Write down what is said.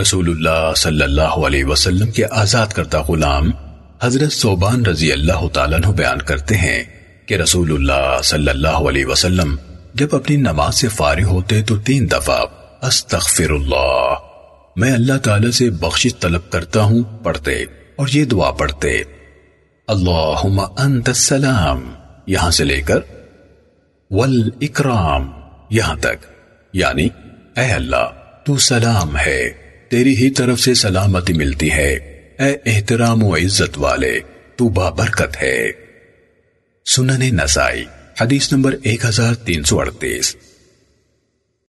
رسول اللہ صلی اللہ علیہ وسلم کے آزاد کرتا غلام حضرت صوبان رضی اللہ تعالیٰ عنہ بیان کرتے ہیں کہ رسول اللہ صلی اللہ علیہ وسلم جب اپنی نماز سے فارغ ہوتے تو تین دفعہ استغفر اللہ میں اللہ تعالیٰ سے بخشش طلب کرتا ہوں، پڑھتے اور یہ دعا پڑھتے۔ اللہم انت السلام، یہاں سے لے کر والاکرام یہاں تک۔ یعنی اے اللہ، تو سلام ہے۔ تیری ہی طرف سے سلامتی ملتی ہے۔ اے احترام و عزت والے، تو بابرکت ہے۔ سنن نسائی، حدیث نمبر 1338